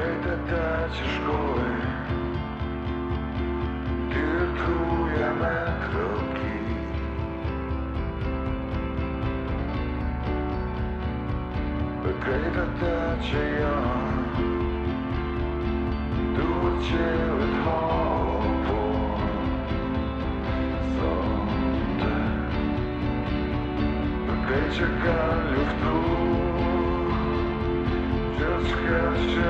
Секретач школи диктує на кнопки. я дуче від хопу сонте. Секретач я люфту. Just catch